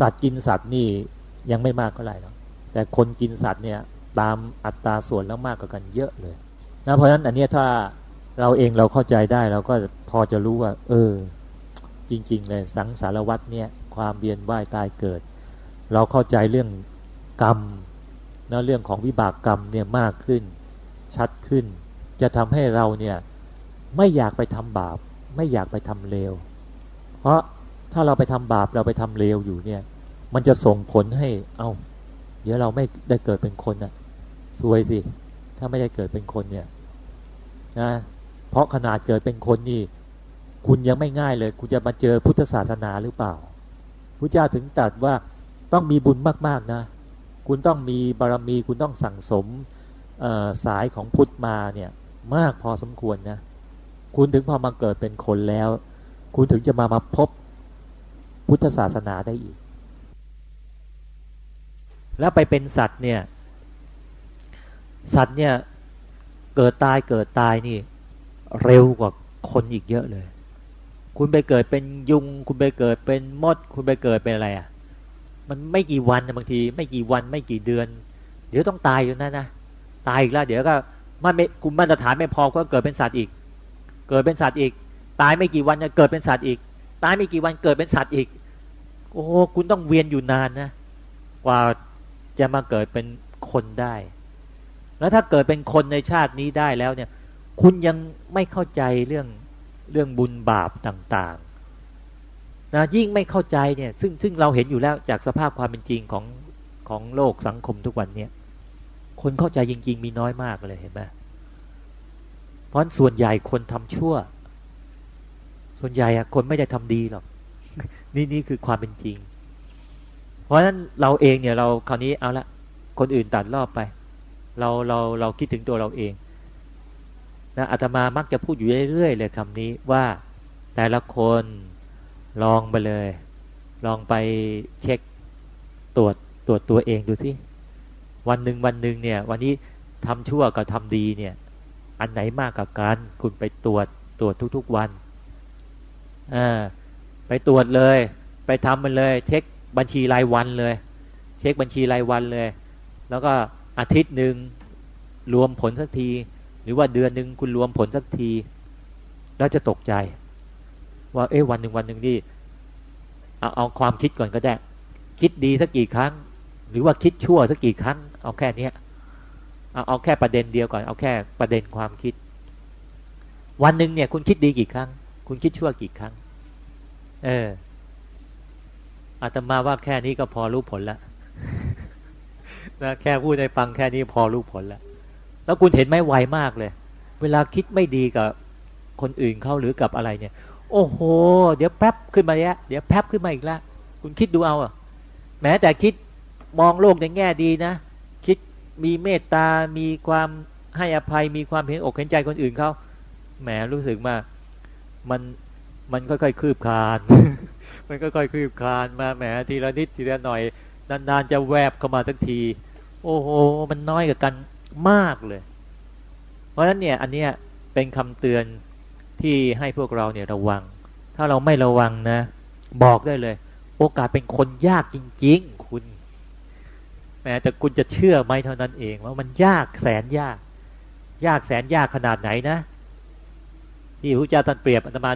สัตว์กินสัตว์นี่ยังไม่มากเท่าไหร่หรอกแต่คนกินสัตว์เนี่ยตามอัตราส่วนแล้วมากกว่ากันเยอะเลยนะเพราะฉะนั้นอันนี้ถ้าเราเองเราเข้าใจได้เราก็พอจะรู้ว่า เออ จริง ๆ เลยสังสารวัตเนี่ยความเวียนว่ายตายเกิด เราเข้าใจเรื่องกรรมนะเรื่องของวิบากกรรมเนี่ยมากขึ้น ชัดขึ้น จะทำให้เราเนี่ยไม่อยากไปทำบาป ไม่อยากไปทำเลว เพราะ ถ้าเราไปทำบาปเราไปทำเลวอยู่เนี่ย มันจะส่งผลให้เอา้าเดี๋ยวเราไม่ได้เกิดเป็นคนน่ะซวยสิ ถ้าไม่ได้เกิดเป็นคนเนี่ยนะเพราะขนาดเกิดเป็นคนนี่ คุณยังไม่ง่ายเลย คุณจะมาเจอพุทธศาสนาหรือเปล่าพระเจ้าถึงตรัสว่าต้องมีบุญมากๆนะ คุณต้องมีบารมี คุณต้องสั่งสมสายของพุทธมาเนี่ยมากพอสมควรนะ คุณถึงพอมาเกิดเป็นคนแล้ว คุณถึงจะมามาพบ พุทธศาสนาได้อีก แล้วไปเป็นสัตว์เนี่ย สัตว์เนี่ยเกิดตายเกิดตายนี่ เร็วกว่าคนอีกเยอะเลย คุณไปเกิดเป็นยุง คุณไปเกิดเป็นมด คุณไปเกิดเป็นอะไรอะ่ะ มันไม่กี่วันบางที ไม่กี่วันไม่กี่เดือน เดี๋ยวต้องตายอยู่นั่นนะตายอีกแล้ว เดี๋ยวก็มันไม่คุณมาตรฐานไม่พอก็เกิดเป็นสัตว์อีก เกิดเป็นสัตว์อีก ตายไม่กี่วันจะเกิดเป็นสัตว์อีก ตายไม่กี่วันเกิดเป็นสัตว์อีก โอ้คุณต้องเวียนอยู่นานนะกว่าจะมาเกิดเป็นคนได้ แล้วถ้าเกิดเป็นคนในชาตินี้ได้แล้วเนี่ย คุณยังไม่เข้าใจเรื่องเรื่องบุญบาปต่างๆนะยิ่งไม่เข้าใจเนี่ย ซึ่งซึ่งเราเห็นอยู่แล้วจากสภาพความเป็นจริงของของโลกสังคมทุกวันเนี่ยคนเข้าใจจริง ๆ มีน้อยมากเลยเห็นไหมเพราะส่วนใหญ่คนทำชั่ว ส่วนใหญ่อะคนไม่ได้ทำดีหรอก นี่นี่คือความเป็นจริง เพราะฉะนั้นเราเองเนี่ยเราคราวนี้เอาละคนอื่นตัดรอบไป เราเราเราคิดถึงตัวเราเองนะอาตมามักจะพูดอยู่เรื่อยๆเลยคำนี้ว่าแต่ละคนลองไปเลย ลองไปเช็คตรวจตรวจตัวเองดูสิวันหนึ่งวันหนึ่งเนี่ย วันนี้ทำชั่วกับทำดีเนี่ย อันไหนมากกว่ากัน คุณไปตรวจตรวจทุก ๆวันอ่า ไปตรวจเลย ไปทำมันเลย เช็คบัญชีรายวันเลย เช็คบัญชีรายวันเลย แล้วก็อาทิตย์หนึ่งรวมผลสักที หรือว่าเดือนหนึ่งคุณรวมผลสักที แล้วจะตกใจ ว่าเอ๊ะวันหนึ่งวันหนึ่งนี่เอาเอาความคิดก่อนก็ได้ คิดดีสักกี่ครั้ง หรือว่าคิดชั่วสักกี่ครั้ง เอาแค่เนี้ยเอาเอาแค่ประเด็นเดียวก่อนเอาแค่ประเด็นความคิด วันหนึ่งเนี่ยคุณคิดดีกี่ครั้ง คุณคิดชั่วกี่ครั้ง เอออาตมาว่าแค่นี้ก็พอรู้ผลแล้วนะแค่พูดให้ฟังแค่นี้พอรู้ผลแล้ว แล้วคุณเห็นไหมไวมากเลย เวลาคิดไม่ดีกับคนอื่นเขาหรือกับอะไรเนี่ย โอ้โห เดี๋ยวแป๊บขึ้นมาเนี้ยเดี๋ยวแป๊บขึ้นมาอีกแล้วคุณคิดดูเอาอะแม้แต่คิดมองโลกในแง่ดีนะ คิดมีเมตตา มีความให้อภัย มีความเห็นอกเห็นใจคนอื่นเขาแหมรู้สึกว่ามัน มันค่อยๆคืบคลาน มันค่อยๆคืบคลานมาแหมทีละนิดทีละหน่อย นานๆจะแวบเข้ามาสักที โอ้โหมันน้อยกับกันมากเลย เพราะฉะนั้นเนี่ยอันเนี้ยเป็นคำเตือนที่ให้พวกเราเนี่ยระวัง ถ้าเราไม่ระวังนะ บอกได้เลย โอกาสเป็นคนยากจริง ๆ คุณแม้แต่คุณจะเชื่อไหมเท่านั้นเองว่ามันยากแสนยาก ยากแสนยากขนาดไหนนะที่พระเจ้าท่านเปรียบอาตมา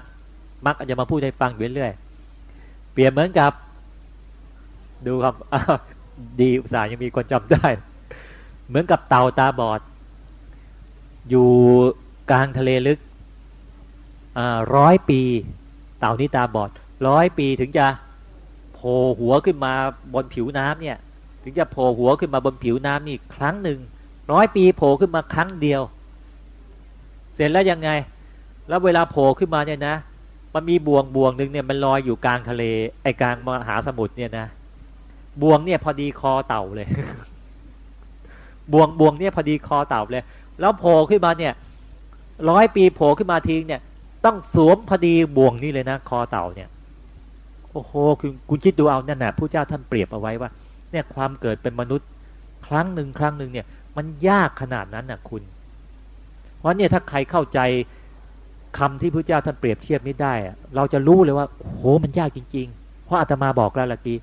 มักจะมาพูดให้ฟังเรื่อยๆเปรียบเหมือนกับ ดูครับดีอุตส่าห์ยังมีคนจำได้ เหมือนกับเต่าตาบอด อยู่กลางทะเลลึกร้อยปี เต่านี้ตาบอดร้อยปีถึงจะโผล่หัวขึ้นมาบนผิวน้ำเนี่ย ถึงจะโผล่หัวขึ้นมาบนผิวน้ำนี่ครั้งหนึ่งร้อยปีโผล่ขึ้นมาครั้งเดียว เสร็จแล้วยังไง แล้วเวลาโผล่ขึ้นมาเนี่ยนะ มันมีบ่วงบ่วงหนึ่งเนี่ยมันลอยอยู่กลางทะเล ไอกลางมหาสมุทรเนี่ยนะบ่วงเนี่ยพอดีคอเต่าเลย บ่วงบ่วงเนี่ยพอดีคอเต่าเลย แล้วโผล่ขึ้นมาเนี่ยร้อยปีโผล่ขึ้นมาทิ้งเนี่ย ต้องสวมพอดีบ่วงนี่เลยนะคอเต่าเนี่ย โอ้โหคุณคุณคิดดูเอานั่นนะผู้เจ้าท่านเปรียบเอาไว้ว่า เนี่ยความเกิดเป็นมนุษย์ ครั้งหนึ่งครั้งหนึ่งเนี่ย มันยากขนาดนั้นนะคุณ เพราะเนี่ยถ้าใครเข้าใจ คำที่พระเจ้าท่านเปรียบเทียบนี้ได้ เราจะรู้เลยว่าโหมันยากจริง ๆ เพราะอาตมาบอกแล้วละกี้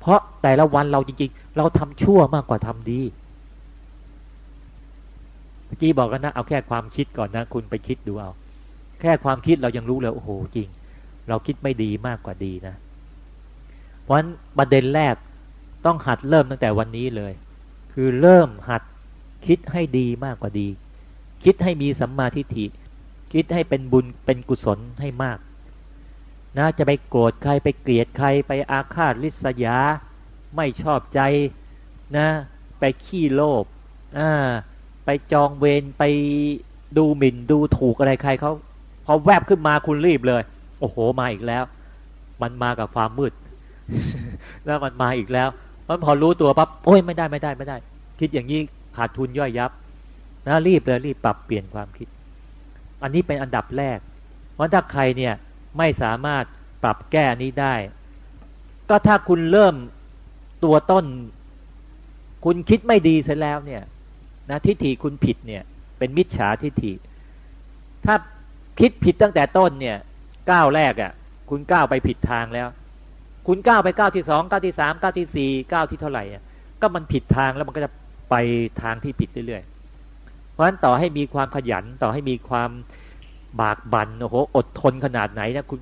เพราะแต่ละวันเราจริง ๆ เราทำชั่วมากกว่าทำดีเมื่อกี้บอกกันนะเอาแค่ความคิดก่อนนะ คุณไปคิดดูเอา แค่ความคิดเรายังรู้เลยโอ้โหจริง เราคิดไม่ดีมากกว่าดีนะ เพราะฉะนั้นประเด็นแรกต้องหัดเริ่มตั้งแต่วันนี้เลย คือเริ่มหัดคิดให้ดีมากกว่าดี คิดให้มีสัมมาทิฏฐิ คิดให้เป็นบุญเป็นกุศลให้มากนะจะไปโกรธใครไปเกลียดใครไปอาฆาตริษยา ไม่ชอบใจนะไปขี้โลภอ่าไปจองเวรไปดูหมิ่นดูถูกอะไรใครเขาพอแวบขึ้นมาคุณรีบเลย โอ้โหมาอีกแล้ว มันมากับความมืด แล้วมันมาอีกแล้ว มันพอรู้ตัวปั๊บโอ้ยไม่ได้ไม่ได้ไม่ได้ คิดอย่างนี้ขาดทุนย่อยยับนะรีบเลยรีบปรับเปลี่ยนความคิด อันนี้เป็นอันดับแรกเพราะถ้าใครเนี่ยไม่สามารถปรับแก้นี้ได้ ก็ถ้าคุณเริ่มตัวต้น คุณคิดไม่ดีเสร็จแล้วเนี่ยนะทิฏฐิคุณผิดเนี่ย เป็นมิจฉาทิฏฐิ ถ้าคิดผิดตั้งแต่ต้นเนี่ยก้าวแรกอะ่ะ คุณก้าวไปผิดทางแล้ว คุณก้าวไปก้าวที่สองก้าวที่สามก้าวที่สี่ก้าวที่เท่าไหร่ก็มันผิดทางแล้วมันก็จะไปทางที่ผิดเรื่อยๆ เพราะฉะนั้นต่อให้มีความขยันต่อให้มีความบากบัน่นโอ้โหอดทนขนาดไหนนะคุณ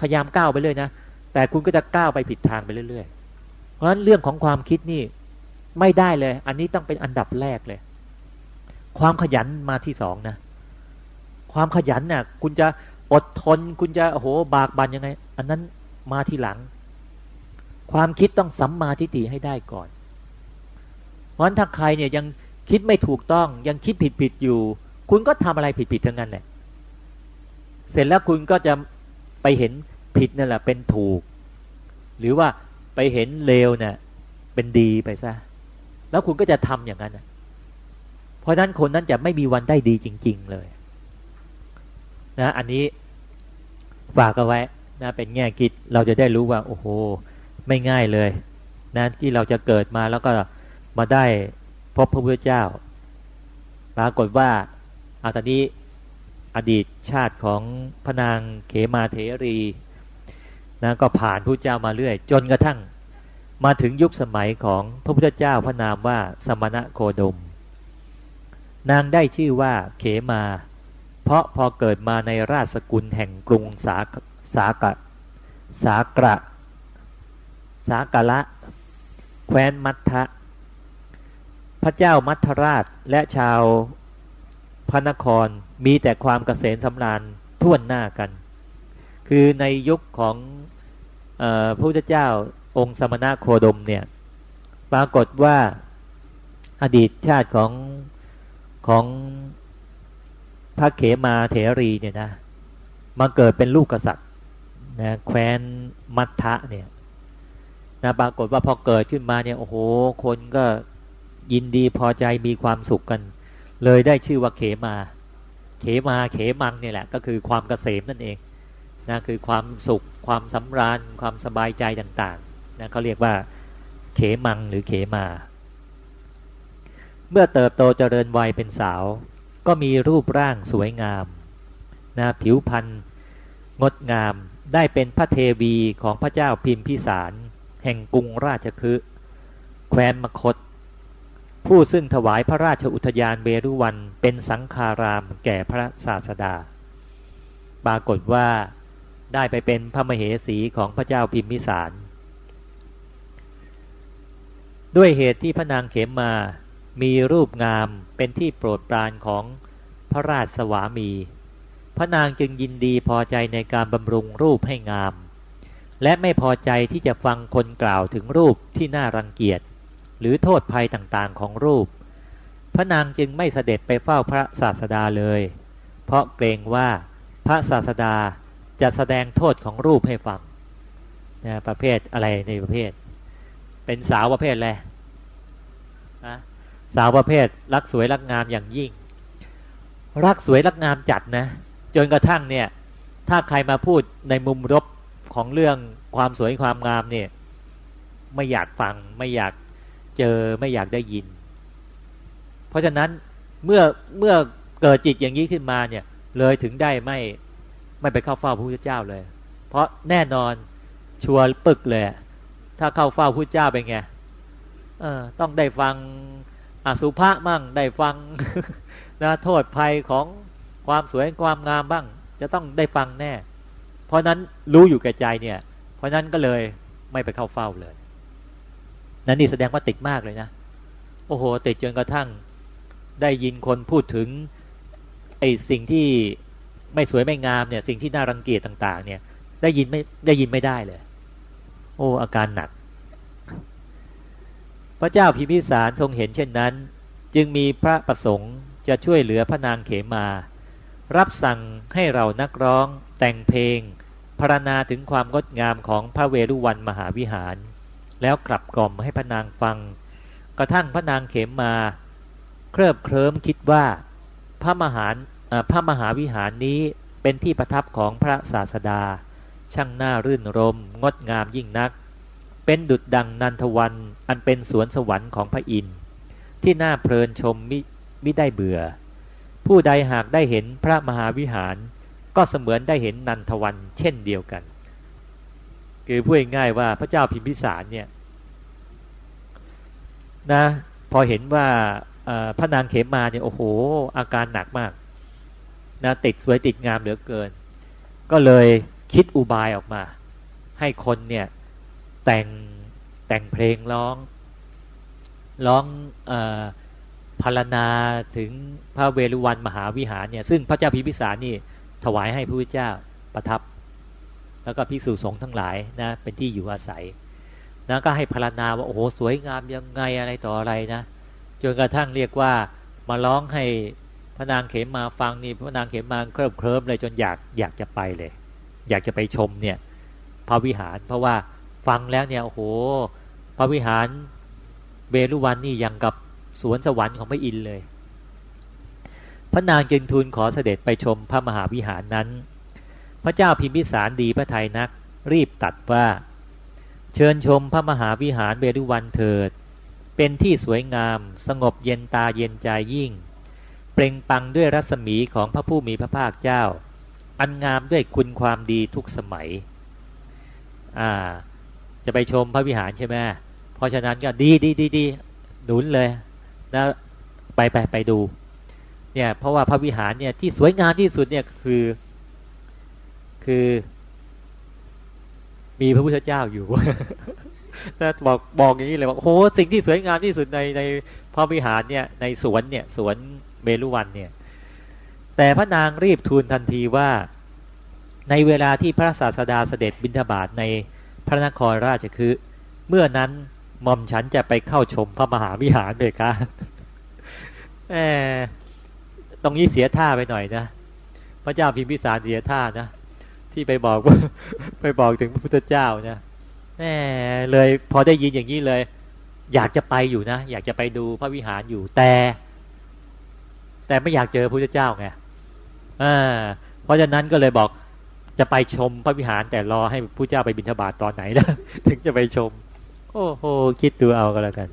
พยายามก้าวไปเรื่อยนะแต่คุณก็จะก้าวไปผิดทางไปเรื่อยๆ เพราะฉะนั้นเรื่องของความคิดนี่ไม่ได้เลย อันนี้ต้องเป็นอันดับแรกเลย ความขยันมาที่สองนะ ความขยันน่ะ คุณจะอดทน คุณจะโอ้โหบากบั่นยังไง อันนั้นมาที่หลัง ความคิดต้องสัมมาทิฏฐิให้ได้ก่อน เพราะฉะนั้นถ้าใครเนี่ยยัง คิดไม่ถูกต้องยังคิดผิดผิดอยู่ คุณก็ทำอะไรผิดผิดทั้งนั้นแหละเสร็จแล้วคุณก็จะไปเห็นผิดนั่นแหละเป็นถูก หรือว่าไปเห็นเลวเนี่ยเป็นดีไปซะแล้วคุณก็จะทำอย่างนั้นเพราะนั้นคนนั้นจะไม่มีวันได้ดีจริง ๆ เลยนะอันนี้ฝากเอาไว้นะเป็นแง่คิดเราจะได้รู้ว่า โอ้โห ไม่ง่ายเลยนะที่เราจะเกิดมาแล้วก็มาได้ พบพระพุทธเจ้า ปรากฏว่าอาตอนนี้อดีตชาติของพนางเขมาเถรีนะก็ผ่านพระเจ้ามาเรื่อย จนกระทั่งมาถึงยุคสมัยของพระพุทธเจ้าพระนามว่าสมณะโคดม นางได้ชื่อว่าเขมา เพราะพอเกิดมาในราชสกุลแห่งกรุงสาสากะสากระ สากะละ แคว้นมัทธะ ระเจ้ามัทราชและชาวพระนครมีแต่ความเกษมสำราญท่วนหน้ากัน คือในยุคของอพระพุทธเจ้าองค์สมณะโคดมเนี่ยปรากฏว่าอดีตชาติของของพระเขมาเถรีเนี่ยนะมาเกิดเป็นลูกกษัตริย์นะแคว้นมัทธะเนี่ยนะปรากฏว่าพอเกิดขึ้นมาเนี่ยโอ้โห คนก็ ยินดีพอใจมีความสุขกัน เลยได้ชื่อว่าเขมา เขมาเขมังเนี่ยแหละ ก็คือความเกษมนั่นเองนะคือความสุขความสำราญความสบายใจต่างๆนะเขาเรียกว่าเขมังหรือเขมา เมื่อเติบโตเจริญวัยเป็นสาว ก็มีรูปร่างสวยงามนะผิวพรรณงดงามได้เป็นพระเทวีของพระเจ้าพิมพิสาร แห่งกรุงราชคฤห์แคว้นมคต ผู้ซึ่งถวายพระราชอุทยานเบรุวันเป็นสังฆารามแก่พระศาสดา ปรากฏว่าได้ไปเป็นพระมเหสีของพระเจ้าพิมพิสาร ด้วยเหตุที่พระนางเขมมามีรูปงามเป็นที่โปรดปรานของพระราชสวามี พระนางจึงยินดีพอใจในการบำรุงรูปให้งาม และไม่พอใจที่จะฟังคนกล่าวถึงรูปที่น่ารังเกียจ หรือโทษภัยต่างๆของรูป พระนางจึงไม่เสด็จไปเฝ้าพระศาสดาเลย เพราะเกรงว่าพระศาสดาจะแสดงโทษของรูปให้ฟังนะประเภทอะไรในประเภท เป็นสาวประเภทอะไรนะสาวประเภทรักสวยรักงามอย่างยิ่ง รักสวยรักงามจัดนะ จนกระทั่งเนี่ยถ้าใครมาพูดในมุมรบของเรื่องความสวยความงามเนี่ยไม่อยากฟังไม่อยาก เจอไม่อยากได้ยิน เพราะฉะนั้นเมื่อเมื่อเกิดจิตอย่างนี้ขึ้นมาเนี่ย เลยถึงได้ไม่ไม่ไปเข้าเฝ้าพระพุทธเจ้าเลย เพราะแน่นอนชัวร์ปึกเลย ถ้าเข้าเฝ้าพระพุทธเจ้าเป็นไงเออต้องได้ฟังอสุภะมั่งได้ฟังนะโทษภัยของความสวยความงามบ้าง จะต้องได้ฟังแน่ เพราะนั้นรู้อยู่แก่ใจเนี่ย เพราะนั้นก็เลยไม่ไปเข้าเฝ้าเลย นั่นนี่แสดงว่าติดมากเลยนะ โอ้โห ติดจนกระทั่งได้ยินคนพูดถึงไอ้สิ่งที่ไม่สวยไม่งามเนี่ย สิ่งที่น่ารังเกียจต่าง ๆ เนี่ย ได้ยินไม่ได้ยินไม่ได้เลย โอ้ อาการหนัก พระเจ้าพิมพิสารทรงเห็นเช่นนั้น จึงมีพระประสงค์จะช่วยเหลือพระนางเขมา รับสั่งให้เรานักร้องแต่งเพลงพรรณนาถึงความงดงามของพระเวรุวันมหาวิหาร แล้วกลับกล่อมให้พระนางฟัง กระทั่งพระนางเขมมา เคลิบเคลิ้มคิดว่า พระมหาพระมหาวิหารนี้เป็นที่ประทับของพระศาสดา ช่างน่ารื่นรม งดงามยิ่งนัก เป็นดุจดังนันทวันอันเป็นสวนสวรรค์ของพระอินทร์ที่น่าเพลินชมมิมิได้เบื่อ ผู้ใดหากได้เห็นพระมหาวิหาร ก็เสมือนได้เห็นนันทวันเช่นเดียวกัน คือพูดง่ายว่าพระเจ้าพิมพิสารเนี่ยนะพอเห็นว่าพระนางเขมมาเนี่ยโอ้โห อาการหนักมากนะติดสวยติดงามเหลือเกิน ก็เลยคิดอุบายออกมา ให้คนเนี่ยแต่งแต่งเพลงร้องร้องอพารณาถึงพระเวรุวันมหาวิหารเนี่ยซึ่งพระเจ้าพิมพิสารนี่ถวายให้พระพุทธเจ้าประทับ แล้วก็พิสูจสงฆ์ทั้งหลายนะเป็นที่อยู่อาศัยนะก็ให้พรรณนาว่าโอ้โหสวยงามยังไงอะไรต่ออะไรนะจนกระทั่งเรียกว่ามาร้องให้พระนางเขมมาฟังนี่พระนางเขมมาเคลิบเคลิ้มเลยจนอยากอยากจะไปเลย อยากจะไปชมเนี่ยพระวิหาร เพราะว่าฟังแล้วเนี่ยโอ้โห พระวิหารเบรุวันนี่ยังกับสวนสวรรค์ของพระอินทร์เลย พระนางจึงทูลขอเสด็จไปชมพระมหาวิหารนั้น พระเจ้าพิมพิสารดีพระไทยนัก รีบตัดว่า เชิญชมพระมหาวิหารเบรุวันเถิด เป็นที่สวยงาม สงบเย็นตาเย็นใจยิ่ง เปล่งปังด้วยรัศมีของพระผู้มีพระภาคเจ้า อันงามด้วยคุณความดีทุกสมัย อ่า จะไปชมพระวิหารใช่ไหมเพราะฉะนั้นก็ดีดีดีดีหนุนเลยนะไปไปไปดูเนี่ยเพราะว่าพระวิหารเนี่ยที่สวยงามที่สุดเนี่ยคือ คือ มีพระพุทธเจ้าอยู่นะบอกบอกอย่างนี้เลยว่าโอ้สิ่งที่สวยงามที่สุดในในพระวิหารเนี่ยในสวนเนี่ยสวนเมรุวันเนี่ย แต่พระนางรีบทูลทันทีว่าในเวลาที่พระศาสดาเสด็จบิณฑบาตในพระนครราชคือ เมื่อนั้นหม่อมฉันจะไปเข้าชมพระมหาวิหารเลยค่ะแหมตรงนี้เสียท่าไปหน่อยนะ พระเจ้าพิมพิสารเสียท่านะ ที่ไปบอกว่าไปบอกถึงพระพุทธเจ้าเนะแน่เลยพอได้ยินอย่างนี้เลย อยากจะไปอยู่นะ อยากจะไปดูพระวิหารอยู่แต่ แต่ไม่อยากเจอพระพุทธเจ้าไงอ่าเพราะฉะนั้นก็เลยบอกจะไปชมพระวิหารแต่รอให้พระเจ้าไปบิณฑบาตตอนไหนแล้วถึงจะไปชม โอ้โหคิดดูเอาก็แล้วกัน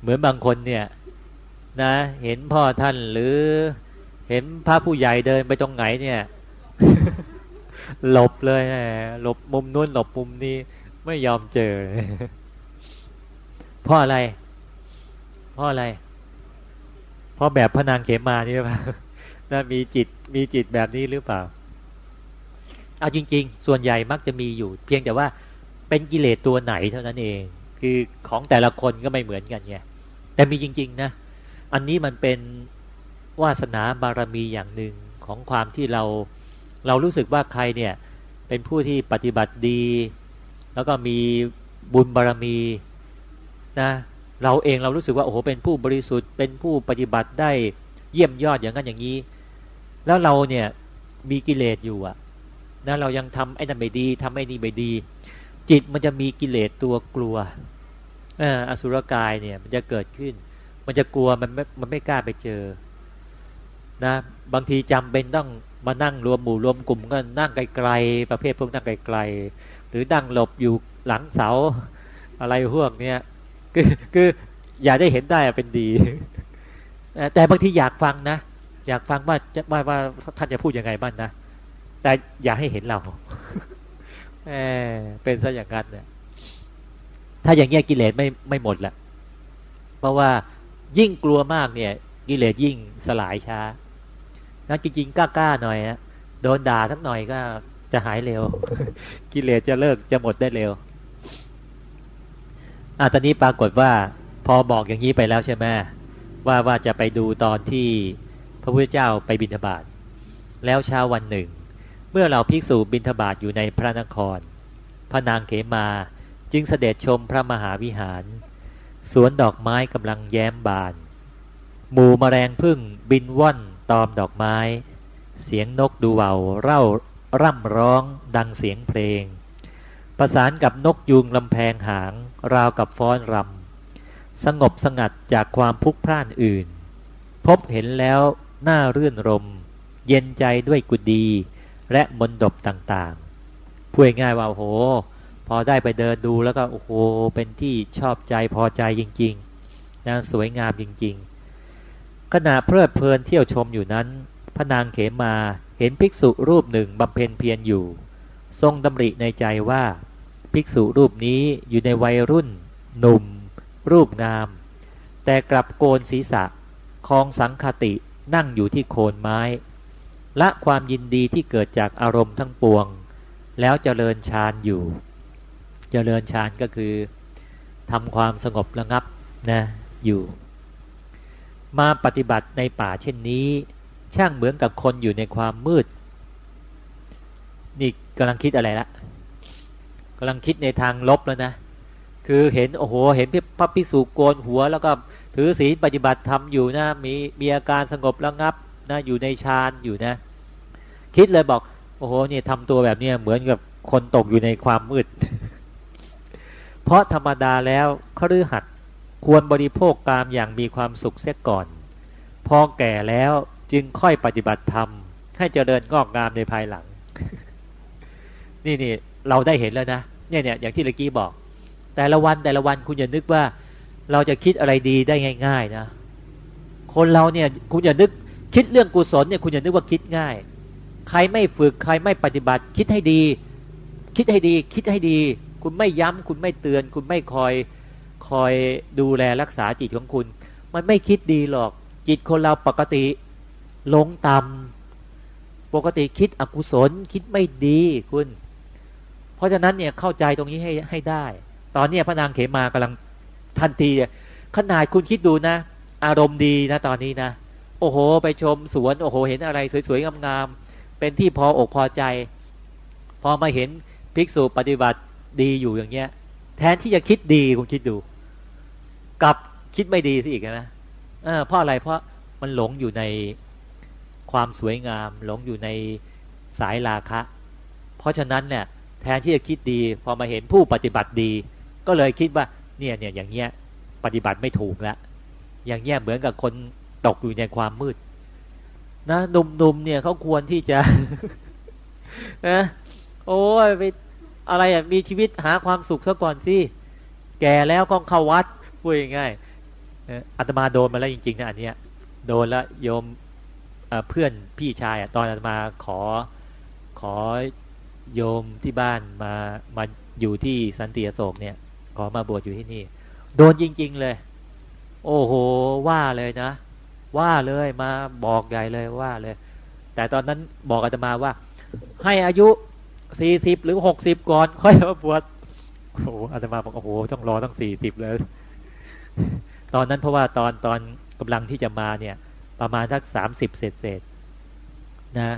เหมือนบางคนเนี่ย นะ เห็นพ่อท่านหรือเห็นพระผู้ใหญ่เดินไปตรงไหนเนี่ย หลบเลยนะหลบมุมนู้นหลบมุมนี้ไม่ยอมเจอเพราะอะไรเพราะอะไรเพราะแบบพระนางเขมมานี่หรือเปล่านมีจิตมีจิตแบบนี้หรือเปล่าเอาจริง ๆ ส่วนใหญ่มักจะมีอยู่ เพียงแต่ว่าเป็นกิเลสตัวไหนเท่านั้นเอง คือของแต่ละคนก็ไม่เหมือนกันไงแต่มีจริง ๆ นะ อันนี้มันเป็นวาสนาบารมีอย่างหนึ่งของความที่เรา เรารู้สึกว่าใครเนี่ยเป็นผู้ที่ปฏิบัติดี แล้วก็มีบุญบารมีนะเราเองเรารู้สึกว่าโอ้โหเป็นผู้บริสุทธิ์เป็นผู้ปฏิบัติได้เยี่ยมยอดอย่างนั้นอย่างนี้ แล้วเราเนี่ยมีกิเลสอยู่อะนะเรายังทำไอ้นั่นไม่ดีทำไอ้นี่ไม่ดี จิตมันจะมีกิเลสตัวกลัวอสุรกายเนี่ยมันจะเกิดขึ้น มันจะกลัวมันไม่มันไม่กล้าไปเจอนะบางทีจำเป็นต้อง มานั่งรวมหมู่รวมกลุ่มก็นั่งไกลๆประเภทพวกนั่งไกลๆหรือนั่งหลบอยู่หลังเสา อะไรพวกเนี้ยคือคืออย่าได้เห็นได้เป็นดี แต่บางทีอยากฟังนะ อยากฟังว่าว่าว่าท่านจะพูดยังไงบ้างนะ แต่อย่าให้เห็นเราเเป็นซะอย่างนั้นเนี่ยถ้าอย่างเงี้ยกิเลสไม่ไม่หมดละเพราะว่ายิ่งกลัวมากเนี่ย กิเลสยิ่งสลายช้า นะจริงๆกล้าๆหน่อยนะโดนด่าสักหน่อยก็จะหายเร็ว กิเลสจะเลิกจะหมดได้เร็วอะตอนนี้ปรากฏว่าพอบอกอย่างนี้ไปแล้วใช่ไหมว่าว่าจะไปดูตอนที่พระพุทธเจ้าไปบิณฑบาตแล้วเช้าวันหนึ่ง เมื่อเราภิกษุบิณฑบาตอยู่ในพระนคร พระนางเขมาจึงเสด็จชมพระมหาวิหาร สวนดอกไม้กำลังแย้มบาน หมู่มแมลงพึ่งบินว่อน ตอมดอกไม้ เสียงนกดูเวาเร่าร่ำร้องดังเสียงเพลง ประสานกับนกยูงลำแพงหาง ราวกับฟ้อนรำสงบสงัดจากความพุกพร่านอื่น พบเห็นแล้วน่ารื่นรม เย็นใจด้วยกุดีและมนดบต่างๆพูดง่ายว่าโอ้โห พอได้ไปเดินดูแล้วก็โอ้โหเป็นที่ชอบใจพอใจจริงๆนะสวยงามจริงๆ ขณะเพลิดเพลินเที่ยวชมอยู่นั้น พระนางเขมาเห็นภิกษุรูปหนึ่งบำเพ็ญเพียรอยู่ ทรงดำริในใจว่า ภิกษุรูปนี้อยู่ในวัยรุ่น หนุ่ม รูปงาม แต่กลับโกนศีรษะคองสังคตินั่งอยู่ที่โคนไม้ ละความยินดีที่เกิดจากอารมณ์ทั้งปวง แล้วเจริญฌานอยู่ เจริญฌานก็คือทำความสงบระงับนะอยู่ มาปฏิบัติในป่าเช่นนี้ ช่างเหมือนกับคนอยู่ในความมืด นี่กำลังคิดอะไรละกำลังคิดในทางลบแล้วนะ คือเห็นโอ้โห เห็นพระพิสุโกนหัว แล้วก็ถือศีลปฏิบัติธรรมอยู่นะ มีมีอาการสงบระงับนะอยู่ในฌานอยู่นะ คิดเลยบอก โอ้โหเนี่ยทำตัวแบบนี้เหมือนกับคนตกอยู่ในความมืด เพราะธรรมดาแล้วคฤหัสถ์ ควรบริโภคกามอย่างมีความสุขเสียก่อน พอแก่แล้วจึงค่อยปฏิบัติธรรม ให้เจริญงอกงามในภายหลัง นี่นี่เราได้เห็นแล้วนะเนี่ยเนี่ยอย่างที่เลกี้บอก แต่ละวันแต่ละวันคุณอย่านึกว่า เราจะคิดอะไรดีได้ง่าย ๆ นะ คนเราเนี่ยคุณอย่านึกคิดเรื่องกุศลเนี่ยคุณอย่านึกว่าคิดง่าย ใครไม่ฝึกใครไม่ปฏิบัติ คิดให้ดี คิดให้ดี คิดให้ดี คุณไม่ย้ำคุณไม่เตือน คุณไม่คอย คอยดูแลรักษาจิตของคุณ มันไม่คิดดีหรอก จิตคนเราปกติลงต่ำปกติคิดอกุศลคิดไม่ดีคุณ เพราะฉะนั้นเนี่ยเข้าใจตรงนี้ให้ให้ได้ ตอนนี้พระนางเขมากำลังทันทีขนาดคุณคิดดูนะ อารมณ์ดีนะตอนนี้นะ โอ้โห ไปชมสวน โอ้โห เห็นอะไรสวยๆงามๆเป็นที่พออกพอใจ พอมาเห็นภิกษุปฏิบัติดีอยู่อย่างเงี้ย แทนที่จะคิดดีคุณคิดดู กับคิดไม่ดีสิอีกนะเออเพราะอะไรเพราะมันหลงอยู่ในความสวยงาม หลงอยู่ในสายราคะ เพราะฉะนั้นเนี่ยแทนที่จะคิดดี พอมาเห็นผู้ปฏิบัติดี ก็เลยคิดว่าเนี่ยเนี่ยอย่างเงี้ยปฏิบัติไม่ถูกแล้วอย่างเงี้ยเหมือนกับคนตกอยู่ในความมืด นะหนุ่มๆเนี่ยเขาควรที่จะนะโอ้ยไปอะไรอะมีชีวิตหาความสุขซะก่อนสิแก่แล้วก็เข้าวัด พูดง่ายๆอาตมาโดนมาแล้วจริงๆนะอันเนี้ยโดนแล้วโยมเพื่อนพี่ชายตอนอัตมาขอขอโยมที่บ้านมามาอยู่ที่สันติโศกเนี่ย ขอมาบวชอยู่ที่นี่ โดนจริง ๆเลย โอ้โหว่าเลยนะ ว่าเลยมาบอกใหญ่เลยว่าเลย แต่ตอนนั้นบอกอาตมาว่า ให้อายุสี่สิบหรือหกสิบก่อนค่อยมาบวชโอ้โหอาตมาบอกโอ้โหต้องรอตั้งสี่สิบเลย ตอนนั้นเพราะว่าตอนตอนกำลังที่จะมาเนี่ย ประมาณสักสามสิบเศษเศษนะ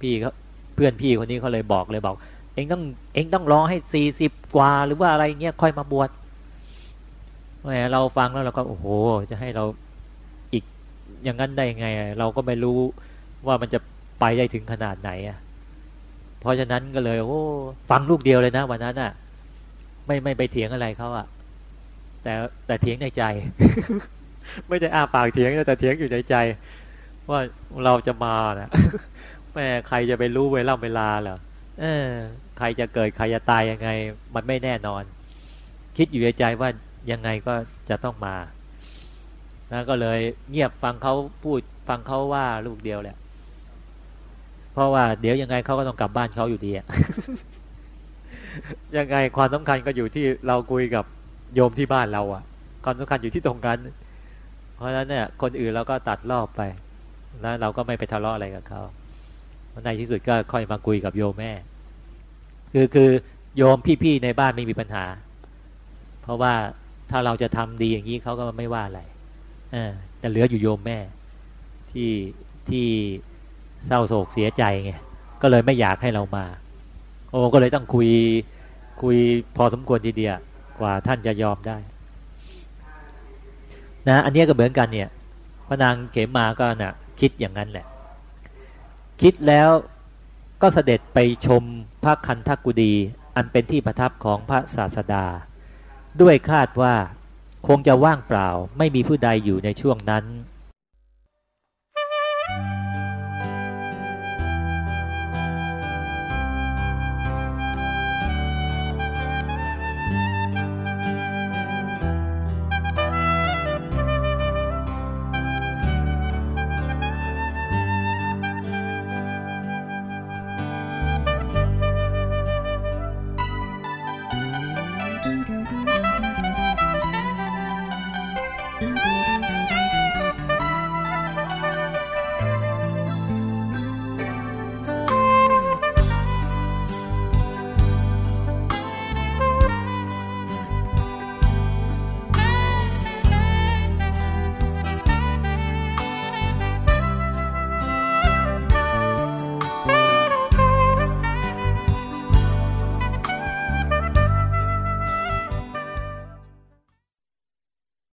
พี่เขาเพื่อนพี่คนนี้เขาเลยบอกเลยบอก เองต้องเองต้องรอให้สี่สิบกว่าหรือว่าอะไรเงี้ยค่อยมาบวชแหมเราฟังแล้วเราก็โอ้โห จะให้เราอีกอย่างนั้นได้ไง เราก็ไม่รู้ว่ามันจะไปได้ถึงขนาดไหนอะเพราะฉะนั้นก็เลย โอ้ ฟังลูกเดียวเลยนะวันนั้นอะ ไม่ไม่ไปเถียงอะไรเขาอะ แต่แต่เถียงในใจ ไม่ได้อ้าปากเถียงแต่เถียงอยู่ในใจ ว่าเราจะมานะแม่ใครจะไปรู้เวลาเวลาเหรอเออ ใครจะเกิดใครจะตายยังไง มันไม่แน่นอน คิดอยู่ในใจว่ายังไงก็จะต้องมานะก็เลยเงียบฟังเขาพูดฟังเขาว่าลูกเดียวแหละ เพราะว่าเดี๋ยวยังไงเขาก็ต้องกลับบ้านเขาอยู่ดีอะยังไงความสำคัญก็อยู่ที่เราคุยกับ โยมที่บ้านเราอะความสำคัญอยู่ที่ตรงนั้นเพราะฉะนั้นเนี่ย คนอื่นเราก็ตัดรอบไป แล้วเราก็ไม่ไปทะเลาะอะไรกับเขาในที่สุดก็ค่อยมาคุยกับโยมแม่ คือคือโยมพี่ๆในบ้านไม่มีปัญหา เพราะว่าถ้าเราจะทำดีอย่างนี้เขาก็ไม่ว่าอะไรอแต่เหลืออยู่โยมแม่ ที่ที่เศร้าโศกเสียใจไงก็เลยไม่อยากให้เรามา โอ้ก็เลยต้องคุยคุยพอสมควรทีเดียว กว่าท่านจะยอมได้ นะ อันนี้ก็เหมือนกันเนี่ยพระนางเขมมาก็นะ่ะคิดอย่างนั้นแหละ คิดแล้วก็เสด็จไปชมพระคันธกุดีอันเป็นที่ประทับของพระศาสดา ด้วยคาดว่าคงจะว่างเปล่าไม่มีผู้ใดอยู่ในช่วงนั้น Thank you.